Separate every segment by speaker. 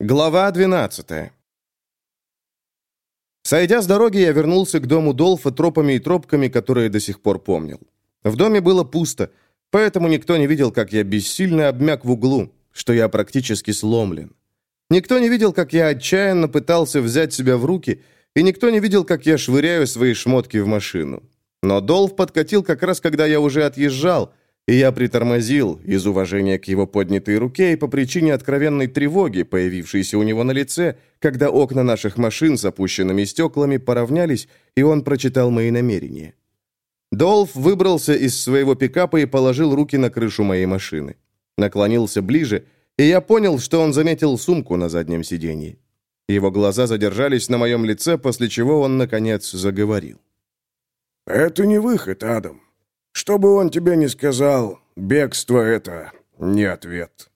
Speaker 1: Глава 12 Сойдя с дороги, я вернулся к дому Долфа тропами и тропками, которые до сих пор помнил. В доме было пусто, поэтому никто не видел, как я бессильно обмяк в углу, что я практически сломлен. Никто не видел, как я отчаянно пытался взять себя в руки, и никто не видел, как я швыряю свои шмотки в машину. Но Долф подкатил как раз, когда я уже отъезжал – и я притормозил из уважения к его поднятой руке и по причине откровенной тревоги, появившейся у него на лице, когда окна наших машин с опущенными стеклами поравнялись, и он прочитал мои намерения. Долф выбрался из своего пикапа и положил руки на крышу моей машины. Наклонился ближе, и я понял, что он заметил сумку на заднем сиденье. Его глаза задержались на моем лице, после чего он, наконец, заговорил.
Speaker 2: «Это не выход, Адам. Что бы он тебе ни сказал, бегство это не ответ.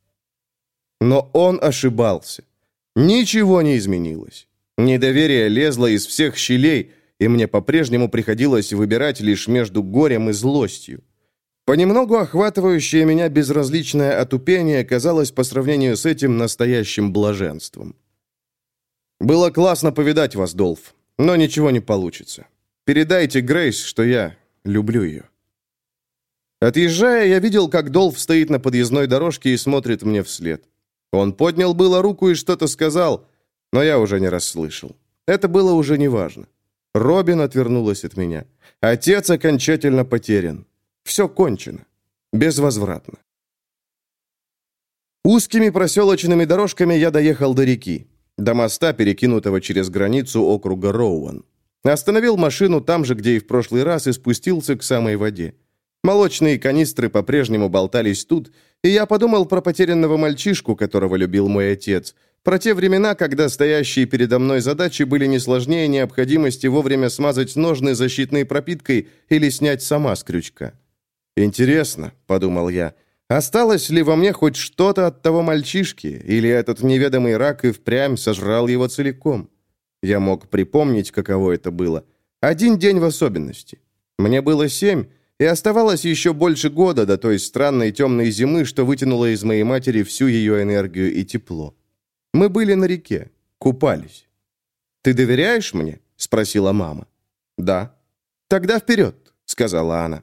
Speaker 1: Но он ошибался. Ничего не изменилось. Недоверие лезло из всех щелей, и мне по-прежнему приходилось выбирать лишь между горем и злостью. Понемногу охватывающее меня безразличное отупение казалось по сравнению с этим настоящим блаженством. Было классно повидать вас, Долф, но ничего не получится. Передайте Грейс, что я люблю ее. Отъезжая, я видел, как Долф стоит на подъездной дорожке и смотрит мне вслед. Он поднял было руку и что-то сказал, но я уже не расслышал. Это было уже неважно. Робин отвернулась от меня. Отец окончательно потерян. Все кончено. Безвозвратно. Узкими проселочными дорожками я доехал до реки, до моста, перекинутого через границу округа Роуан. Остановил машину там же, где и в прошлый раз, и спустился к самой воде. Молочные канистры по-прежнему болтались тут, и я подумал про потерянного мальчишку, которого любил мой отец, про те времена, когда стоящие передо мной задачи были не сложнее необходимости вовремя смазать ножны защитной пропиткой или снять сама с крючка. «Интересно», — подумал я, — «осталось ли во мне хоть что-то от того мальчишки, или этот неведомый рак и впрямь сожрал его целиком?» Я мог припомнить, каково это было. Один день в особенности. Мне было семь, и оставалось еще больше года до той странной темной зимы, что вытянула из моей матери всю ее энергию и тепло. Мы были на реке, купались. «Ты доверяешь мне?» — спросила мама. «Да». «Тогда вперед», — сказала она.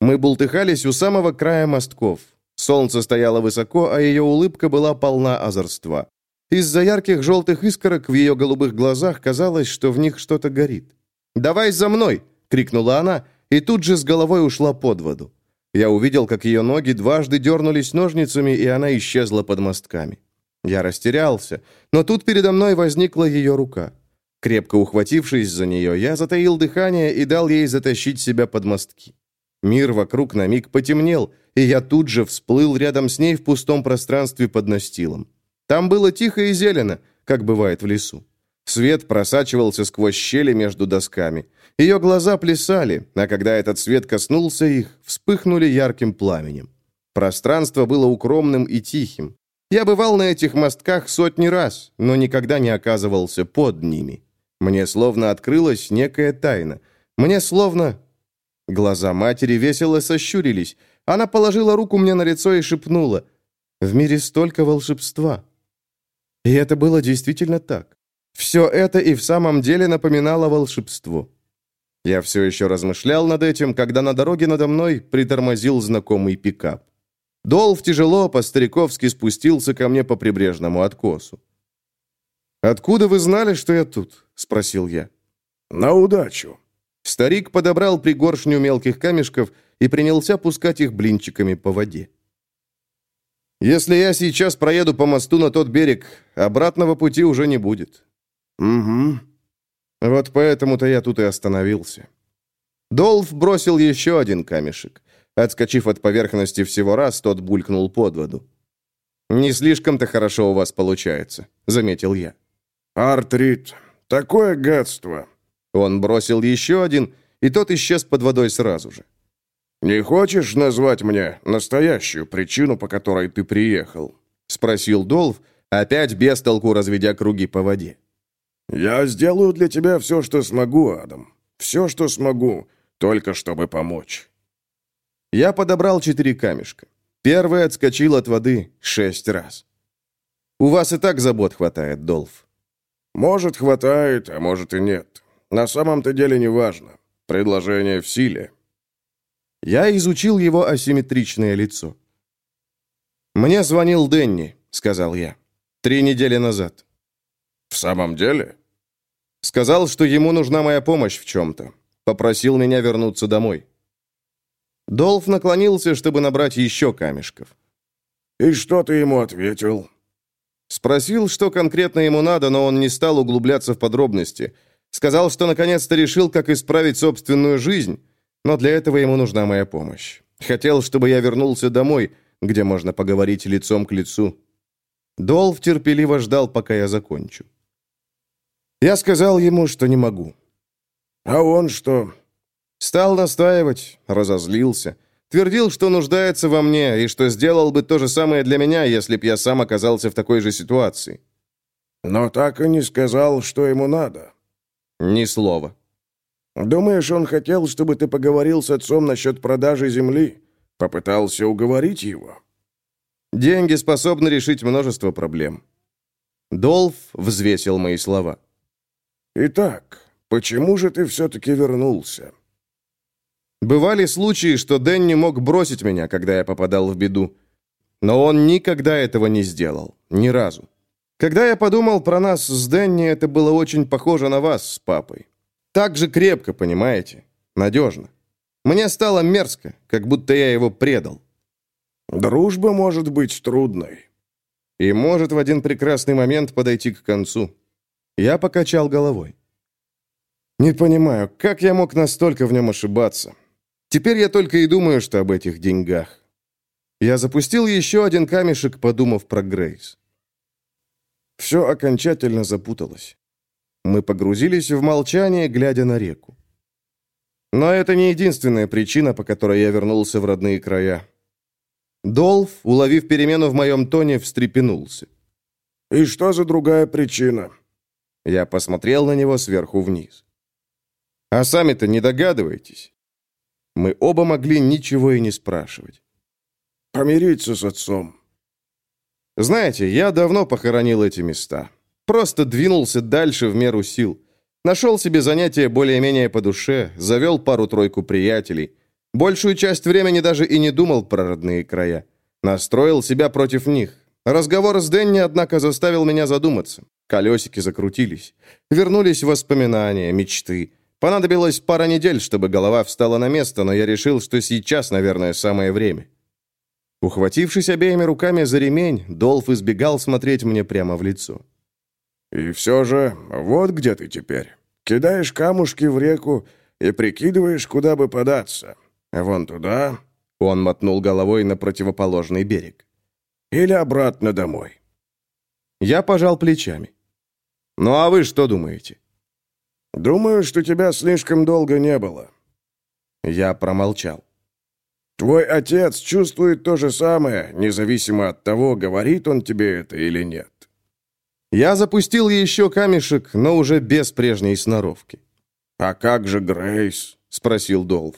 Speaker 1: Мы бултыхались у самого края мостков. Солнце стояло высоко, а ее улыбка была полна озорства. Из-за ярких желтых искорок в ее голубых глазах казалось, что в них что-то горит. «Давай за мной!» — крикнула она, и тут же с головой ушла под воду. Я увидел, как ее ноги дважды дернулись ножницами, и она исчезла под мостками. Я растерялся, но тут передо мной возникла ее рука. Крепко ухватившись за нее, я затаил дыхание и дал ей затащить себя под мостки. Мир вокруг на миг потемнел, и я тут же всплыл рядом с ней в пустом пространстве под настилом. Там было тихо и зелено, как бывает в лесу. Свет просачивался сквозь щели между досками. Ее глаза плясали, а когда этот свет коснулся их, вспыхнули ярким пламенем. Пространство было укромным и тихим. Я бывал на этих мостках сотни раз, но никогда не оказывался под ними. Мне словно открылась некая тайна. Мне словно... Глаза матери весело сощурились. Она положила руку мне на лицо и шепнула. «В мире столько волшебства». И это было действительно так. Все это и в самом деле напоминало волшебство. Я все еще размышлял над этим, когда на дороге надо мной притормозил знакомый пикап. Долф тяжело по-стариковски спустился ко мне по прибрежному откосу. «Откуда вы знали, что я тут?» — спросил я.
Speaker 2: «На удачу».
Speaker 1: Старик подобрал пригоршню мелких камешков и принялся пускать их блинчиками по воде. «Если я сейчас проеду по мосту на тот берег, обратного пути уже не будет.
Speaker 2: «Угу».
Speaker 1: Вот поэтому-то я тут и остановился. Долф бросил еще один камешек. Отскочив от поверхности всего раз, тот булькнул под воду. «Не слишком-то хорошо у вас получается», — заметил я.
Speaker 2: «Артрит, такое гадство!»
Speaker 1: Он бросил еще один, и тот исчез под водой сразу же.
Speaker 2: «Не хочешь назвать мне настоящую причину, по которой ты приехал?»
Speaker 1: — спросил Долф, опять без толку разведя круги по воде.
Speaker 2: «Я сделаю для тебя все, что смогу, Адам. Все, что смогу, только чтобы помочь».
Speaker 1: Я подобрал четыре камешка. Первый отскочил от воды шесть раз. У вас и так забот хватает, Долф».
Speaker 2: «Может, хватает, а может и нет. На самом-то деле не важно. Предложение в силе».
Speaker 1: Я изучил его асимметричное лицо. «Мне звонил Денни», — сказал я. «Три недели назад».
Speaker 2: «В самом деле?»
Speaker 1: «Сказал, что ему нужна моя помощь в чем-то. Попросил меня вернуться домой». Долф наклонился, чтобы набрать еще камешков.
Speaker 2: «И что ты ему ответил?»
Speaker 1: Спросил, что конкретно ему надо, но он не стал углубляться в подробности. Сказал, что наконец-то решил, как исправить собственную жизнь, но для этого ему нужна моя помощь. Хотел, чтобы я вернулся домой, где можно поговорить лицом к лицу. Долф терпеливо ждал, пока я закончу. Я сказал ему, что не могу.
Speaker 2: «А он что?»
Speaker 1: Стал настаивать, разозлился. Твердил, что нуждается во мне и что сделал бы то же самое для меня, если б я сам оказался в такой же ситуации.
Speaker 2: Но так и не сказал, что ему надо.
Speaker 1: Ни слова.
Speaker 2: Думаешь, он хотел, чтобы ты поговорил с отцом насчет продажи земли? Попытался уговорить его?
Speaker 1: Деньги способны решить множество проблем. Долф взвесил мои слова.
Speaker 2: Итак, почему же ты все-таки вернулся?
Speaker 1: Бывали случаи, что Дэнни мог бросить меня, когда я попадал в беду. Но он никогда этого не сделал. Ни разу. Когда я подумал про нас с Дэнни, это было очень похоже на вас с папой. Так же крепко, понимаете? Надежно. Мне стало мерзко, как будто я его предал.
Speaker 2: Дружба может быть трудной.
Speaker 1: И может в один прекрасный момент подойти к концу. Я покачал головой. Не понимаю, как я мог настолько в нем ошибаться? Теперь я только и думаю, что об этих деньгах. Я запустил еще один камешек, подумав про Грейс. Все окончательно запуталось. Мы погрузились в молчание, глядя на реку. Но это не единственная причина, по которой я вернулся в родные края. Долф, уловив перемену в моем тоне, встрепенулся.
Speaker 2: «И что за другая причина?»
Speaker 1: Я посмотрел на него сверху вниз. «А сами-то не догадываетесь?» Мы оба могли ничего и не спрашивать.
Speaker 2: «Помириться с отцом».
Speaker 1: «Знаете, я давно похоронил эти места. Просто двинулся дальше в меру сил. Нашел себе занятие более-менее по душе, завел пару-тройку приятелей. Большую часть времени даже и не думал про родные края. Настроил себя против них. Разговор с Дэнни, однако, заставил меня задуматься. Колесики закрутились. Вернулись воспоминания, мечты. Понадобилось пара недель, чтобы голова встала на место, но я решил, что сейчас, наверное, самое время. Ухватившись обеими руками за ремень, Долф избегал смотреть мне прямо в лицо.
Speaker 2: «И все же, вот где ты теперь. Кидаешь камушки в реку и прикидываешь, куда бы податься. Вон туда...»
Speaker 1: Он мотнул головой на противоположный берег.
Speaker 2: «Или обратно домой».
Speaker 1: Я пожал плечами. «Ну а вы что думаете?»
Speaker 2: «Думаю, что тебя слишком долго не было».
Speaker 1: Я промолчал.
Speaker 2: «Твой отец чувствует то же самое, независимо от того, говорит он тебе это или нет».
Speaker 1: Я запустил еще камешек, но уже без прежней сноровки.
Speaker 2: «А как же Грейс?» — спросил Долф.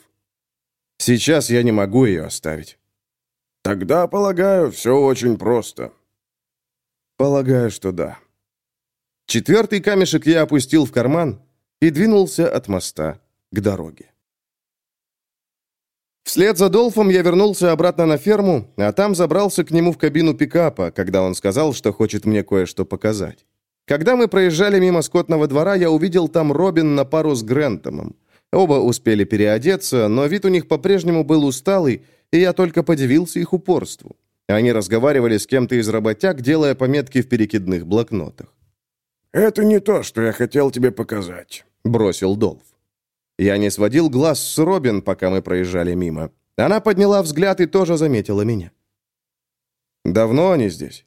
Speaker 1: «Сейчас я не могу ее оставить».
Speaker 2: «Тогда, полагаю, все очень просто».
Speaker 1: «Полагаю, что да». Четвертый камешек я опустил в карман, и двинулся от моста к дороге. Вслед за Долфом я вернулся обратно на ферму, а там забрался к нему в кабину пикапа, когда он сказал, что хочет мне кое-что показать. Когда мы проезжали мимо скотного двора, я увидел там Робин на пару с Грентомом. Оба успели переодеться, но вид у них по-прежнему был усталый, и я только подивился их упорству. Они разговаривали с кем-то из работяг, делая пометки в перекидных блокнотах.
Speaker 2: «Это не то, что я хотел тебе показать», —
Speaker 1: бросил Долф. Я не сводил глаз с Робин, пока мы проезжали мимо. Она подняла взгляд и тоже заметила меня. «Давно они здесь?»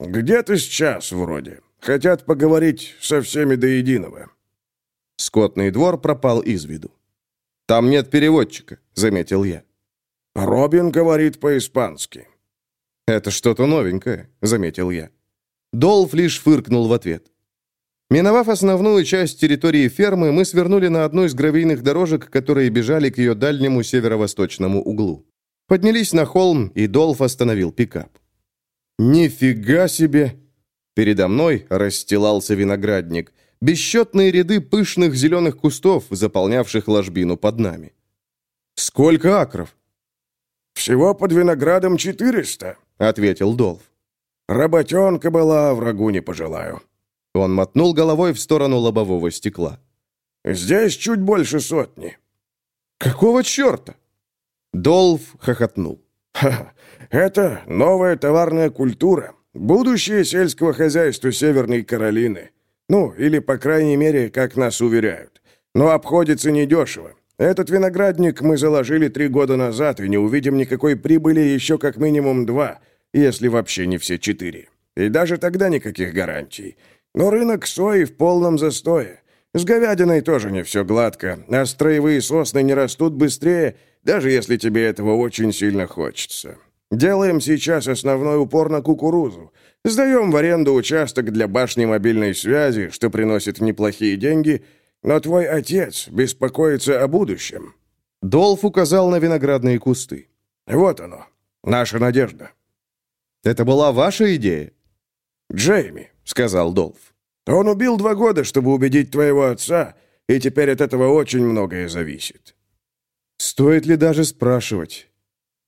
Speaker 2: «Где-то сейчас, вроде. Хотят поговорить со всеми до единого».
Speaker 1: Скотный двор пропал из виду. «Там нет переводчика», — заметил я.
Speaker 2: «Робин говорит по-испански».
Speaker 1: «Это что-то новенькое», — заметил я. Долф лишь фыркнул в ответ. Миновав основную часть территории фермы, мы свернули на одну из гравийных дорожек, которые бежали к ее дальнему северо-восточному углу. Поднялись на холм, и Долф остановил пикап. «Нифига себе! Передо мной расстилался виноградник. Бесчетные ряды пышных зеленых кустов, заполнявших ложбину под нами. «Сколько акров?»
Speaker 2: «Всего под виноградом четыреста», — ответил Долф. «Работенка была, врагу не пожелаю».
Speaker 1: Он мотнул головой в сторону лобового стекла.
Speaker 2: «Здесь чуть больше сотни».
Speaker 1: «Какого черта?» Долф хохотнул.
Speaker 2: «Ха, это новая товарная культура. Будущее сельского хозяйства Северной Каролины. Ну, или, по крайней мере, как нас уверяют. Но обходится недешево. Этот виноградник мы заложили три года назад и не увидим никакой прибыли еще как минимум два, если вообще не все четыре. И даже тогда никаких гарантий. Но рынок сои в полном застое. С говядиной тоже не все гладко, а строевые сосны не растут быстрее, даже если тебе этого очень сильно хочется. Делаем сейчас основной упор на кукурузу. Сдаем в аренду участок для башни мобильной связи, что приносит неплохие деньги, но твой отец беспокоится о будущем».
Speaker 1: Долф указал на виноградные кусты.
Speaker 2: «Вот оно, наша надежда».
Speaker 1: «Это была ваша идея?»
Speaker 2: «Джейми», — сказал Долф. «Он убил два года, чтобы убедить твоего отца, и теперь от этого очень многое зависит».
Speaker 1: «Стоит ли даже спрашивать?»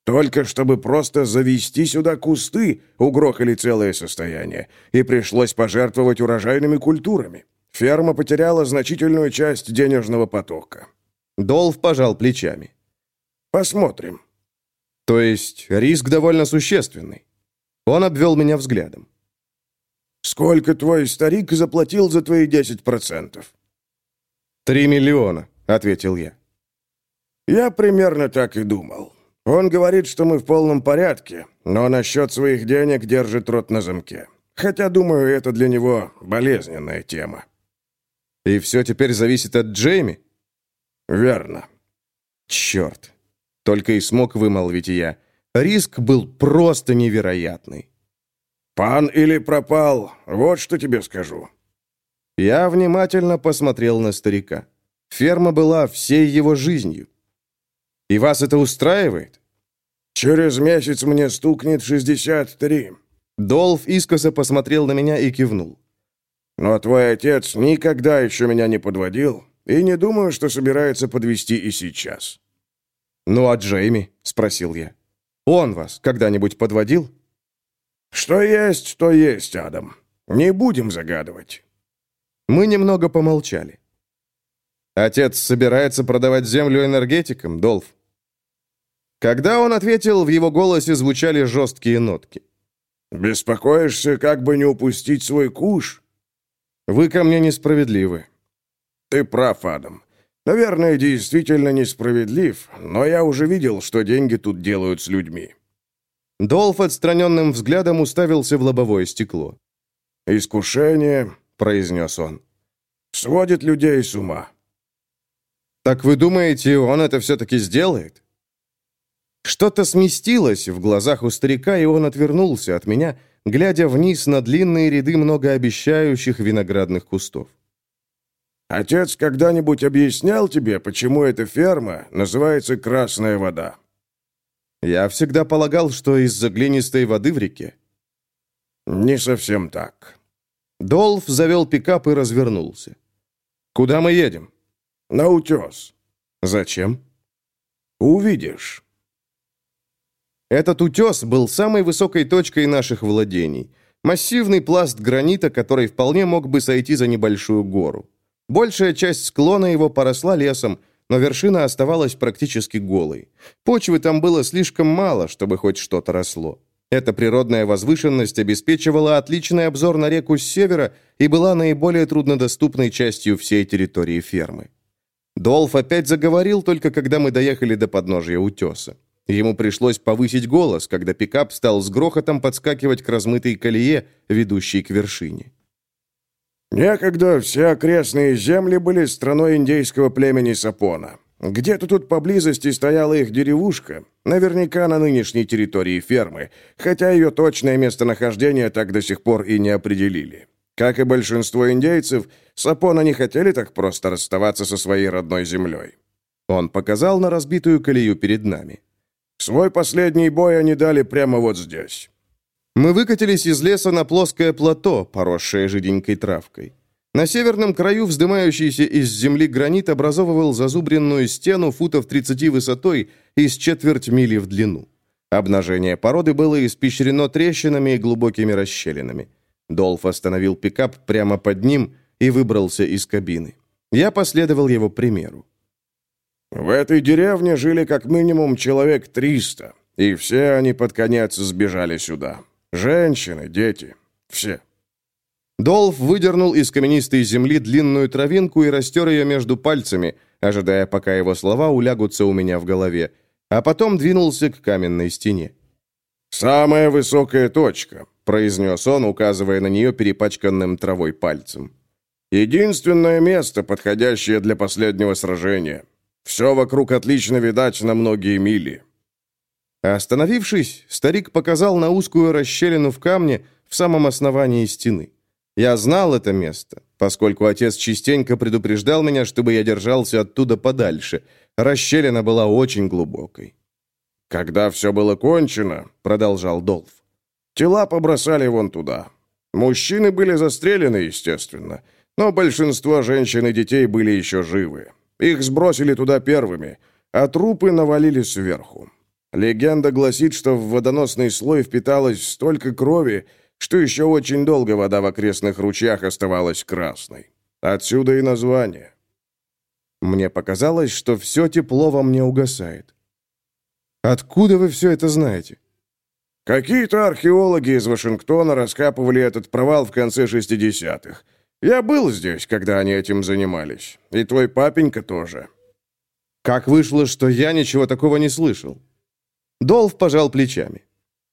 Speaker 2: Только чтобы просто завести сюда кусты, угрохали целое состояние, и пришлось пожертвовать урожайными культурами. Ферма потеряла значительную часть денежного потока.
Speaker 1: Долф пожал плечами.
Speaker 2: Посмотрим.
Speaker 1: То есть риск довольно существенный. Он обвел меня взглядом.
Speaker 2: Сколько твой старик заплатил за твои 10%?
Speaker 1: «Три миллиона», — ответил я.
Speaker 2: Я примерно так и думал. Он говорит, что мы в полном порядке, но насчет своих денег держит рот на замке. Хотя, думаю, это для него болезненная тема.
Speaker 1: И все теперь зависит от Джейми?
Speaker 2: Верно.
Speaker 1: Черт. Только и смог вымолвить я. Риск был просто невероятный.
Speaker 2: «Пан или пропал, вот что тебе скажу».
Speaker 1: Я внимательно посмотрел на старика. Ферма была всей его жизнью. И вас это устраивает?
Speaker 2: Через месяц мне стукнет 63.
Speaker 1: Долф искоса посмотрел на меня и кивнул.
Speaker 2: Но твой отец никогда еще меня не подводил, и не думаю, что собирается подвести и сейчас.
Speaker 1: Ну а Джейми? спросил я. Он вас когда-нибудь подводил?
Speaker 2: Что есть, то есть, Адам. Не будем загадывать.
Speaker 1: Мы немного помолчали. Отец собирается продавать землю энергетикам, Долф. Когда он ответил, в его голосе звучали жесткие нотки.
Speaker 2: «Беспокоишься, как бы не упустить свой куш?»
Speaker 1: «Вы ко мне несправедливы».
Speaker 2: «Ты прав, Адам. Наверное, действительно несправедлив, но я уже видел, что деньги тут делают с людьми».
Speaker 1: Долф отстраненным взглядом уставился в лобовое стекло.
Speaker 2: «Искушение», — произнес он, — «сводит людей с ума».
Speaker 1: «Так вы думаете, он это все-таки сделает?» Что-то сместилось в глазах у старика, и он отвернулся от меня, глядя вниз на длинные ряды многообещающих виноградных кустов.
Speaker 2: «Отец когда-нибудь объяснял тебе, почему эта ферма называется «Красная вода»?»
Speaker 1: «Я всегда полагал, что из-за глинистой воды в реке».
Speaker 2: «Не совсем так».
Speaker 1: Долф завел пикап и развернулся. «Куда мы едем?»
Speaker 2: «На утес».
Speaker 1: «Зачем?»
Speaker 2: «Увидишь».
Speaker 1: Этот утес был самой высокой точкой наших владений. Массивный пласт гранита, который вполне мог бы сойти за небольшую гору. Большая часть склона его поросла лесом, но вершина оставалась практически голой. Почвы там было слишком мало, чтобы хоть что-то росло. Эта природная возвышенность обеспечивала отличный обзор на реку с севера и была наиболее труднодоступной частью всей территории фермы. Долф опять заговорил только когда мы доехали до подножия утеса. Ему пришлось повысить голос, когда пикап стал с грохотом подскакивать к размытой колее, ведущей к вершине.
Speaker 2: «Некогда все окрестные земли были страной индейского племени Сапона. Где-то тут поблизости стояла их деревушка, наверняка на нынешней территории фермы, хотя ее точное местонахождение так до сих пор и не определили. Как и большинство индейцев, Сапона не хотели так просто расставаться со своей родной землей».
Speaker 1: Он показал на разбитую колею перед нами.
Speaker 2: Свой последний бой они дали прямо вот здесь».
Speaker 1: Мы выкатились из леса на плоское плато, поросшее жиденькой травкой. На северном краю вздымающийся из земли гранит образовывал зазубренную стену футов 30 высотой и с четверть мили в длину. Обнажение породы было испещрено трещинами и глубокими расщелинами. Долф остановил пикап прямо под ним и выбрался из кабины. Я последовал его примеру.
Speaker 2: «В этой деревне жили как минимум человек триста, и все они под конец сбежали сюда. Женщины, дети, все».
Speaker 1: Долф выдернул из каменистой земли длинную травинку и растер ее между пальцами, ожидая, пока его слова улягутся у меня в голове, а потом двинулся к каменной стене.
Speaker 2: «Самая высокая точка», — произнес он, указывая на нее перепачканным травой пальцем. «Единственное место, подходящее для последнего сражения. Все вокруг отлично видать на многие мили».
Speaker 1: Остановившись, старик показал на узкую расщелину в камне в самом основании стены. Я знал это место, поскольку отец частенько предупреждал меня, чтобы я держался оттуда подальше. Расщелина была очень глубокой.
Speaker 2: «Когда все было кончено», — продолжал Долф, — «тела побросали вон туда. Мужчины были застрелены, естественно, но большинство женщин и детей были еще живы. Их сбросили туда первыми, а трупы навалили сверху. Легенда гласит, что в водоносный слой впиталось столько крови, что еще очень долго вода в окрестных ручьях оставалась красной. Отсюда и название.
Speaker 1: Мне показалось, что все тепло во мне угасает. Откуда вы все это знаете?
Speaker 2: Какие-то археологи из Вашингтона раскапывали этот провал в конце 60-х. Я был здесь, когда они этим занимались. И твой папенька тоже.
Speaker 1: Как вышло, что я ничего такого не слышал? Долф пожал плечами.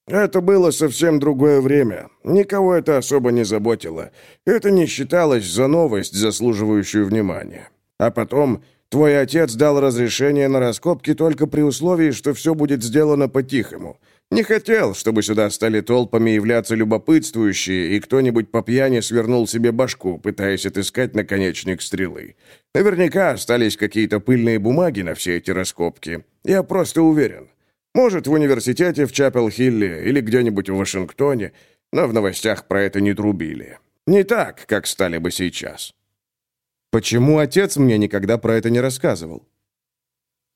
Speaker 2: Это было совсем другое время. Никого это особо не заботило. Это не считалось за новость, заслуживающую внимания. А потом твой отец дал разрешение на раскопки только при условии, что все будет сделано по-тихому. Не хотел, чтобы сюда стали толпами являться любопытствующие, и кто-нибудь по пьяни свернул себе башку, пытаясь отыскать наконечник стрелы. Наверняка остались какие-то пыльные бумаги на все эти раскопки. Я просто уверен. Может, в университете в Чапел-Хилле или где-нибудь в Вашингтоне, но в новостях про это не трубили. Не так, как стали бы сейчас.
Speaker 1: Почему отец мне никогда про это не рассказывал?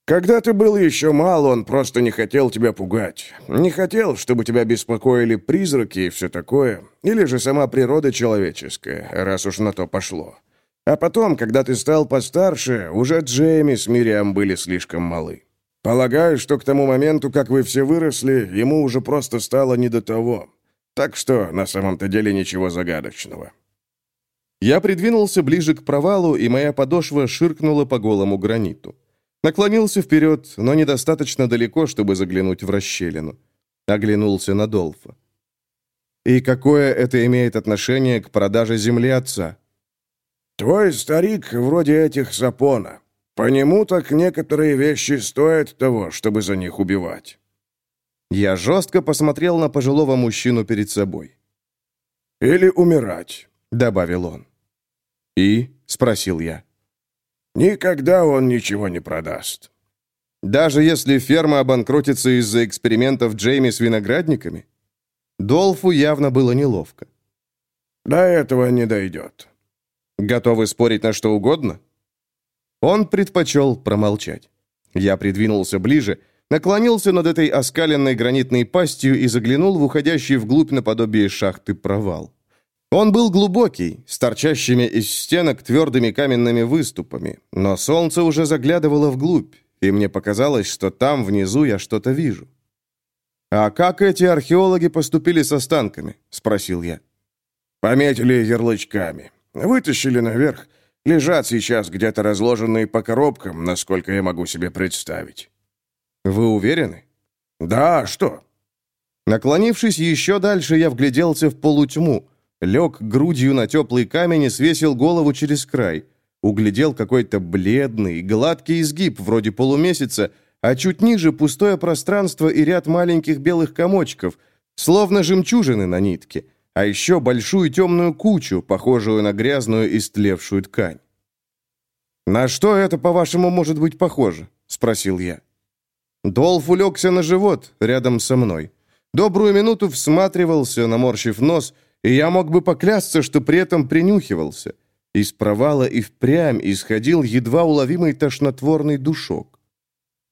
Speaker 2: Когда ты был еще мал, он просто не хотел тебя пугать. Не хотел, чтобы тебя беспокоили призраки и все такое, или же сама природа человеческая, раз уж на то пошло. А потом, когда ты стал постарше, уже Джейми с Мириам были слишком малы. Полагаю, что к тому моменту, как вы все выросли, ему уже просто стало не до того. Так что на самом-то деле ничего загадочного.
Speaker 1: Я придвинулся ближе к провалу, и моя подошва ширкнула по голому граниту. Наклонился вперед, но недостаточно далеко, чтобы заглянуть в расщелину. Оглянулся на Долфа. «И какое это имеет отношение к продаже земли отца?»
Speaker 2: «Твой старик вроде этих Сапона. По нему так некоторые вещи стоят того, чтобы за них убивать.
Speaker 1: Я жестко посмотрел на пожилого мужчину перед собой.
Speaker 2: «Или умирать», —
Speaker 1: добавил он. «И?» — спросил я.
Speaker 2: «Никогда он ничего не продаст».
Speaker 1: «Даже если ферма обанкротится из-за экспериментов Джейми с виноградниками?» Долфу явно было неловко.
Speaker 2: «До этого не дойдет».
Speaker 1: «Готовы спорить на что угодно?» Он предпочел промолчать. Я придвинулся ближе, наклонился над этой оскаленной гранитной пастью и заглянул в уходящий вглубь наподобие шахты провал. Он был глубокий, с торчащими из стенок твердыми каменными выступами, но солнце уже заглядывало вглубь, и мне показалось, что там внизу я что-то вижу. «А как эти археологи поступили с останками?» — спросил я.
Speaker 2: «Пометили ярлычками. Вытащили наверх. Лежат сейчас где-то разложенные по коробкам, насколько я могу себе представить».
Speaker 1: «Вы уверены?»
Speaker 2: «Да, что?»
Speaker 1: Наклонившись еще дальше, я вгляделся в полутьму, лег грудью на теплый камень и свесил голову через край. Углядел какой-то бледный, гладкий изгиб, вроде полумесяца, а чуть ниже пустое пространство и ряд маленьких белых комочков, словно жемчужины на нитке а еще большую темную кучу, похожую на грязную истлевшую ткань. «На что это, по-вашему, может быть похоже?» — спросил я. Долф улегся на живот рядом со мной. Добрую минуту всматривался, наморщив нос, и я мог бы поклясться, что при этом принюхивался. Из провала и впрямь исходил едва уловимый тошнотворный душок.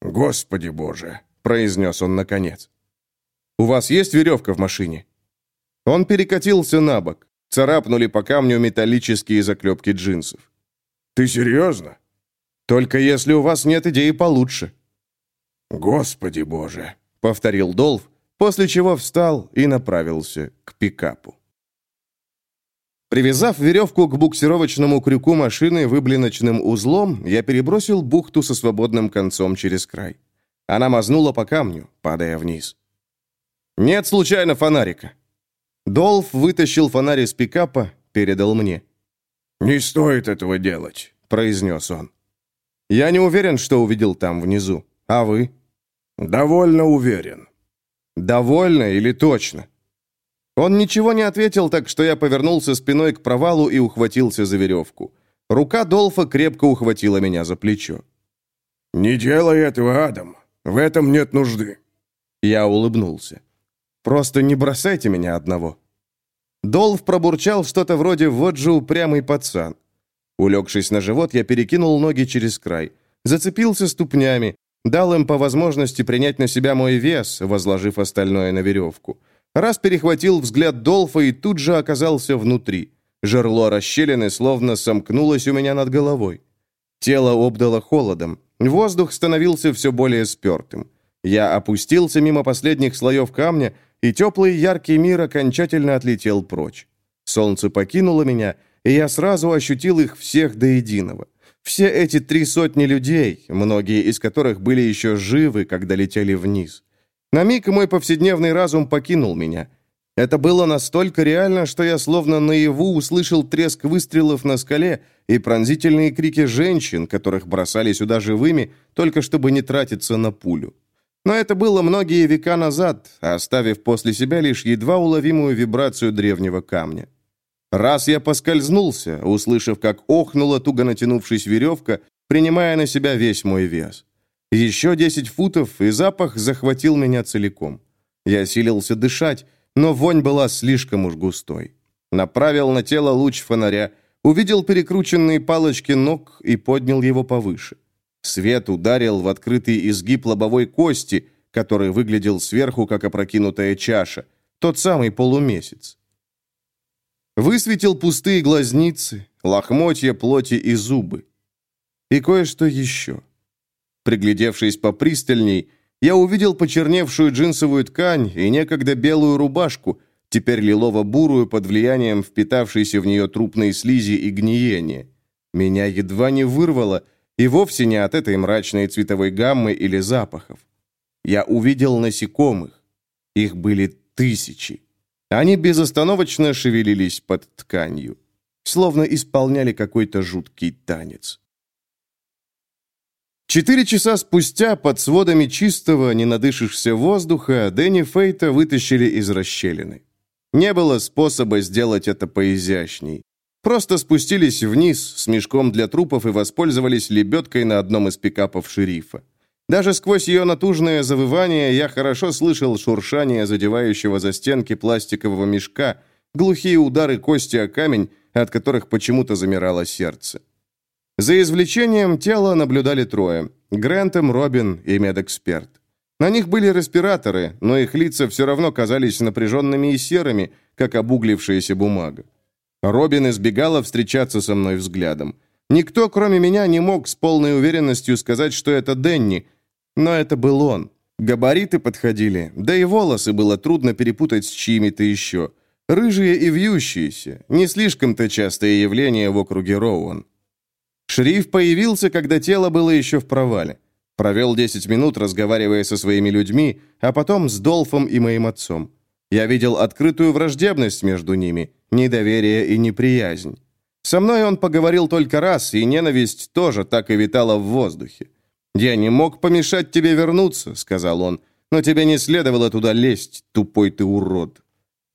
Speaker 2: «Господи боже!» — произнес он наконец.
Speaker 1: «У вас есть веревка в машине?» Он перекатился на бок. Царапнули по камню металлические заклепки джинсов.
Speaker 2: «Ты серьезно?»
Speaker 1: «Только если у вас нет идеи получше».
Speaker 2: «Господи боже!»
Speaker 1: — повторил Долф, после чего встал и направился к пикапу. Привязав веревку к буксировочному крюку машины выблиночным узлом, я перебросил бухту со свободным концом через край. Она мазнула по камню, падая вниз. «Нет случайно фонарика». Долф вытащил фонарь из пикапа, передал мне.
Speaker 2: «Не стоит этого делать», — произнес он.
Speaker 1: «Я не уверен, что увидел там внизу. А вы?»
Speaker 2: «Довольно уверен».
Speaker 1: «Довольно или точно?» Он ничего не ответил, так что я повернулся спиной к провалу и ухватился за веревку. Рука Долфа крепко ухватила меня за плечо.
Speaker 2: «Не делай этого, Адам. В этом нет нужды».
Speaker 1: Я улыбнулся. «Просто не бросайте меня одного». Долф пробурчал что-то вроде «вот же упрямый пацан». Улегшись на живот, я перекинул ноги через край, зацепился ступнями, дал им по возможности принять на себя мой вес, возложив остальное на веревку. Раз перехватил взгляд Долфа и тут же оказался внутри. Жерло расщелины словно сомкнулось у меня над головой. Тело обдало холодом. Воздух становился все более спертым. Я опустился мимо последних слоев камня, и теплый яркий мир окончательно отлетел прочь. Солнце покинуло меня, и я сразу ощутил их всех до единого. Все эти три сотни людей, многие из которых были еще живы, когда летели вниз. На миг мой повседневный разум покинул меня. Это было настолько реально, что я словно наяву услышал треск выстрелов на скале и пронзительные крики женщин, которых бросали сюда живыми, только чтобы не тратиться на пулю. Но это было многие века назад, оставив после себя лишь едва уловимую вибрацию древнего камня. Раз я поскользнулся, услышав, как охнула туго натянувшись веревка, принимая на себя весь мой вес. Еще десять футов, и запах захватил меня целиком. Я силился дышать, но вонь была слишком уж густой. Направил на тело луч фонаря, увидел перекрученные палочки ног и поднял его повыше. Свет ударил в открытый изгиб лобовой кости, который выглядел сверху, как опрокинутая чаша, тот самый полумесяц. Высветил пустые глазницы, лохмотья плоти и зубы. И кое-что еще. Приглядевшись попристальней, я увидел почерневшую джинсовую ткань и некогда белую рубашку, теперь лилово-бурую под влиянием впитавшейся в нее трупной слизи и гниения. Меня едва не вырвало, и вовсе не от этой мрачной цветовой гаммы или запахов. Я увидел насекомых. Их были тысячи. Они безостановочно шевелились под тканью, словно исполняли какой-то жуткий танец. Четыре часа спустя под сводами чистого, не надышишься воздуха, Дэнни Фейта вытащили из расщелины. Не было способа сделать это поизящней. Просто спустились вниз с мешком для трупов и воспользовались лебедкой на одном из пикапов шерифа. Даже сквозь ее натужное завывание я хорошо слышал шуршание задевающего за стенки пластикового мешка, глухие удары кости о камень, от которых почему-то замирало сердце. За извлечением тела наблюдали трое – Грентом, Робин и медэксперт. На них были респираторы, но их лица все равно казались напряженными и серыми, как обуглившаяся бумага. Робин избегала встречаться со мной взглядом. Никто, кроме меня, не мог с полной уверенностью сказать, что это Денни, но это был он. Габариты подходили, да и волосы было трудно перепутать с чьими-то еще. Рыжие и вьющиеся, не слишком-то частое явление в округе Роуэн. Шериф появился, когда тело было еще в провале. Провел 10 минут, разговаривая со своими людьми, а потом с Долфом и моим отцом. Я видел открытую враждебность между ними, недоверие и неприязнь. Со мной он поговорил только раз, и ненависть тоже так и витала в воздухе. «Я не мог помешать тебе вернуться», — сказал он, «но тебе не следовало туда лезть, тупой ты урод».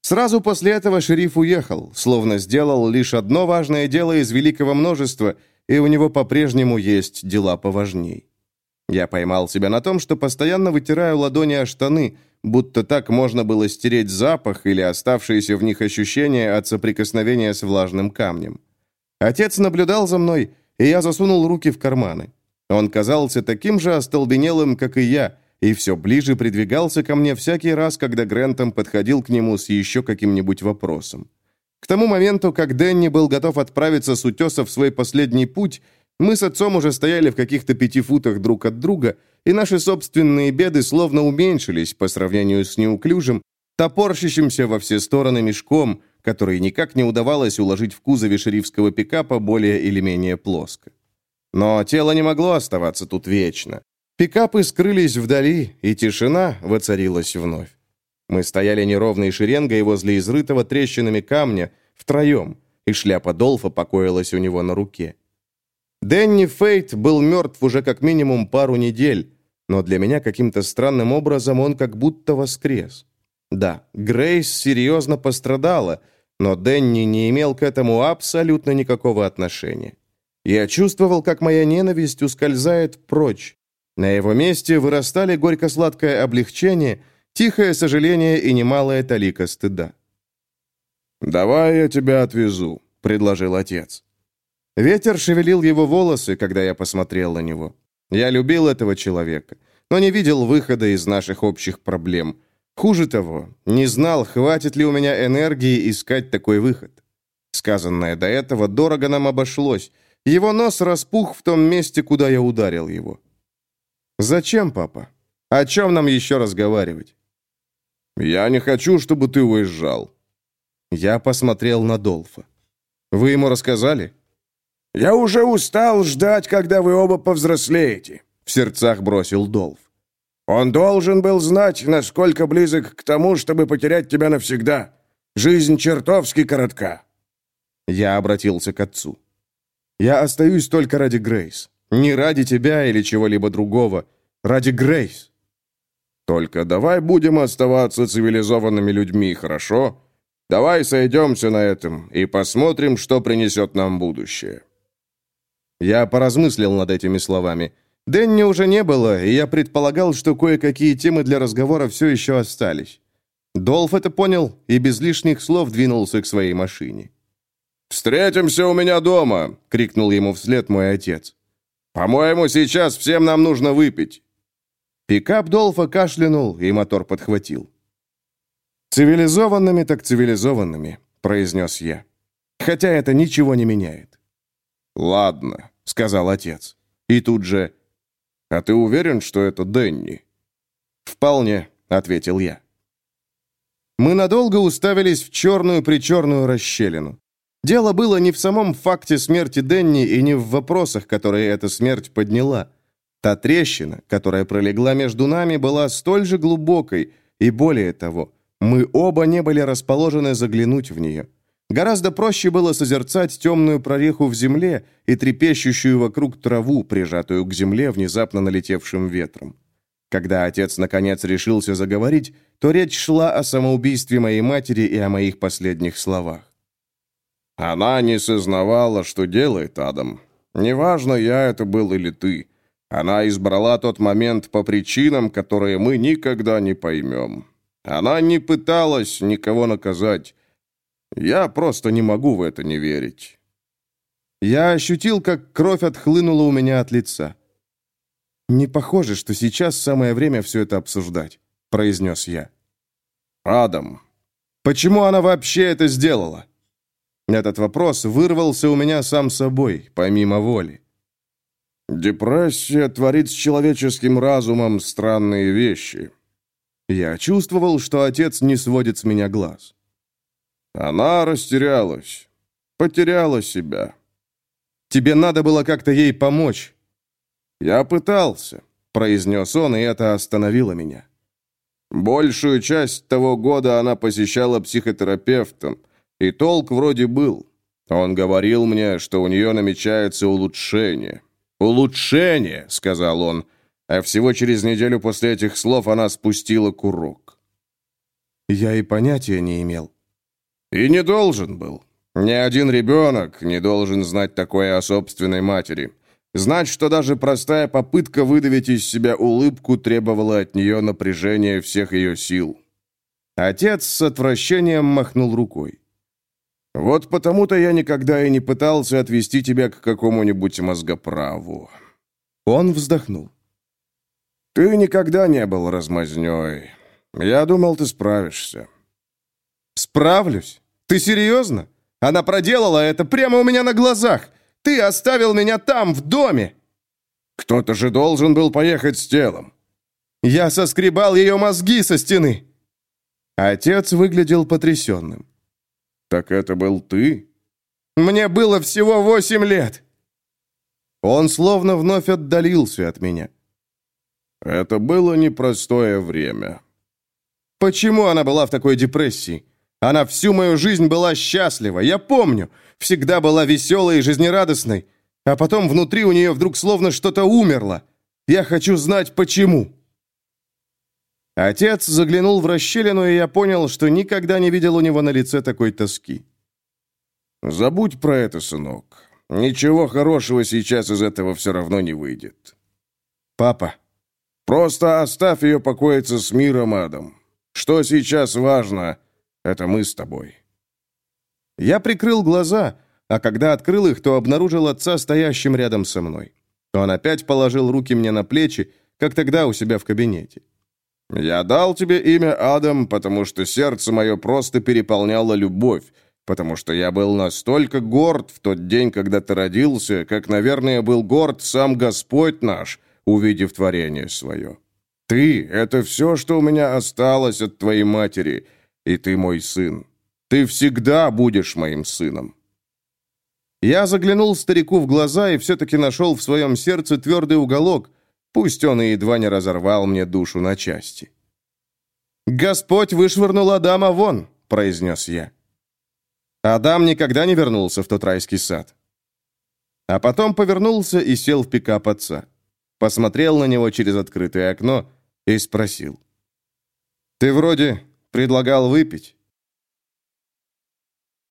Speaker 1: Сразу после этого шериф уехал, словно сделал лишь одно важное дело из великого множества — и у него по-прежнему есть дела поважней. Я поймал себя на том, что постоянно вытираю ладони о штаны, будто так можно было стереть запах или оставшиеся в них ощущения от соприкосновения с влажным камнем. Отец наблюдал за мной, и я засунул руки в карманы. Он казался таким же остолбенелым, как и я, и все ближе придвигался ко мне всякий раз, когда Грентом подходил к нему с еще каким-нибудь вопросом. К тому моменту, как Дэнни был готов отправиться с утеса в свой последний путь, мы с отцом уже стояли в каких-то пяти футах друг от друга, и наши собственные беды словно уменьшились по сравнению с неуклюжим, топорщащимся во все стороны мешком, который никак не удавалось уложить в кузове шерифского пикапа более или менее плоско. Но тело не могло оставаться тут вечно. Пикапы скрылись вдали, и тишина воцарилась вновь. Мы стояли неровной шеренгой возле изрытого трещинами камня, втроем, и шляпа Долфа покоилась у него на руке. Дэнни Фейт был мертв уже как минимум пару недель, но для меня каким-то странным образом он как будто воскрес. Да, Грейс серьезно пострадала, но Дэнни не имел к этому абсолютно никакого отношения. Я чувствовал, как моя ненависть ускользает прочь. На его месте вырастали горько-сладкое облегчение, тихое сожаление и немалая талика стыда.
Speaker 2: «Давай я тебя отвезу», — предложил отец.
Speaker 1: Ветер шевелил его волосы, когда я посмотрел на него. Я любил этого человека, но не видел выхода из наших общих проблем. Хуже того, не знал, хватит ли у меня энергии искать такой выход. Сказанное до этого дорого нам обошлось. Его нос распух в том месте, куда я ударил его. «Зачем, папа? О чем нам еще разговаривать?»
Speaker 2: «Я не хочу, чтобы ты уезжал».
Speaker 1: Я посмотрел на Долфа. «Вы ему рассказали?»
Speaker 2: «Я уже устал ждать, когда вы оба повзрослеете», — в сердцах бросил Долф. «Он должен был знать, насколько близок к тому, чтобы потерять тебя навсегда. Жизнь чертовски коротка».
Speaker 1: Я обратился к отцу. «Я остаюсь только ради Грейс. Не ради тебя или чего-либо другого. Ради Грейс».
Speaker 2: «Только давай будем оставаться цивилизованными людьми, хорошо? Давай сойдемся на этом и посмотрим, что принесет нам будущее».
Speaker 1: Я поразмыслил над этими словами. Дэнни уже не было, и я предполагал, что кое-какие темы для разговора все еще остались. Долф это понял и без лишних слов двинулся к своей машине.
Speaker 2: «Встретимся у меня дома!» — крикнул ему вслед мой отец. «По-моему, сейчас всем нам нужно выпить!»
Speaker 1: Пикап Долфа кашлянул, и мотор подхватил. «Цивилизованными так цивилизованными», — произнес я. «Хотя это ничего не меняет».
Speaker 2: «Ладно», — сказал отец. И тут же... «А ты уверен, что это Дэнни?»
Speaker 1: «Вполне», — ответил я. Мы надолго уставились в черную-причерную расщелину. Дело было не в самом факте смерти Денни и не в вопросах, которые эта смерть подняла. Та трещина, которая пролегла между нами, была столь же глубокой, и более того, мы оба не были расположены заглянуть в нее. Гораздо проще было созерцать темную прореху в земле и трепещущую вокруг траву, прижатую к земле внезапно налетевшим ветром. Когда отец наконец решился заговорить, то речь шла о самоубийстве моей матери и о моих последних словах.
Speaker 2: Она не сознавала, что делает, Адам. Неважно, я это был или ты. Она избрала тот момент по причинам, которые мы никогда не поймем. Она не пыталась никого наказать. Я просто не могу в это не верить.
Speaker 1: Я ощутил, как кровь отхлынула у меня от лица. «Не похоже, что сейчас самое время все это обсуждать», — произнес я.
Speaker 2: «Адам,
Speaker 1: почему она вообще это сделала?» Этот вопрос вырвался у меня сам собой, помимо воли.
Speaker 2: «Депрессия творит с человеческим разумом странные вещи».
Speaker 1: Я чувствовал, что отец не сводит с меня глаз.
Speaker 2: Она растерялась, потеряла себя.
Speaker 1: Тебе надо было как-то ей помочь.
Speaker 2: Я пытался, произнес он, и это остановило меня. Большую часть того года она посещала психотерапевта, и толк вроде был. Он говорил мне, что у нее намечается улучшение. «Улучшение!» — сказал он, а всего через неделю после этих слов она спустила курок.
Speaker 1: Я и понятия не имел.
Speaker 2: И не должен был. Ни один ребенок не должен знать такое о собственной матери. Знать, что даже простая попытка выдавить из себя улыбку требовала от нее напряжения всех ее сил.
Speaker 1: Отец с отвращением махнул рукой.
Speaker 2: «Вот потому-то я никогда и не пытался отвести тебя к какому-нибудь мозгоправу».
Speaker 1: Он вздохнул.
Speaker 2: «Ты никогда не был размазнёй. Я думал, ты справишься».
Speaker 1: «Справлюсь? Ты серьезно? Она проделала это прямо у меня на глазах. Ты оставил меня там, в доме!»
Speaker 2: «Кто-то же должен был поехать с телом».
Speaker 1: «Я соскребал ее мозги со стены». Отец выглядел потрясенным.
Speaker 2: «Так это был ты?»
Speaker 1: «Мне было всего восемь лет». Он словно вновь отдалился от меня.
Speaker 2: «Это было непростое время».
Speaker 1: «Почему она была в такой депрессии? Она всю мою жизнь была счастлива, я помню. Всегда была веселой и жизнерадостной. А потом внутри у нее вдруг словно что-то умерло. Я хочу знать, почему». Отец заглянул в расщелину, и я понял, что никогда не видел у него на лице такой тоски.
Speaker 2: «Забудь про это, сынок. Ничего хорошего сейчас из этого все равно не выйдет».
Speaker 1: «Папа».
Speaker 2: «Просто оставь ее покоиться с миром, Адам. Что сейчас важно, это мы с тобой».
Speaker 1: Я прикрыл глаза, а когда открыл их, то обнаружил отца стоящим рядом со мной. Он опять положил руки мне на плечи, как тогда у себя в кабинете.
Speaker 2: «Я дал тебе имя Адам, потому что сердце мое просто переполняло любовь, потому что я был настолько горд в тот день, когда ты родился, как, наверное, был горд сам Господь наш, увидев творение свое. Ты — это все, что у меня осталось от твоей матери, и ты мой сын. Ты всегда будешь моим сыном».
Speaker 1: Я заглянул старику в глаза и все-таки нашел в своем сердце твердый уголок, Пусть он и едва не разорвал мне душу на части. «Господь вышвырнул Адама вон», — произнес я. Адам никогда не вернулся в тот райский сад. А потом повернулся и сел в пикап отца. Посмотрел на него через открытое окно и спросил. «Ты вроде предлагал выпить».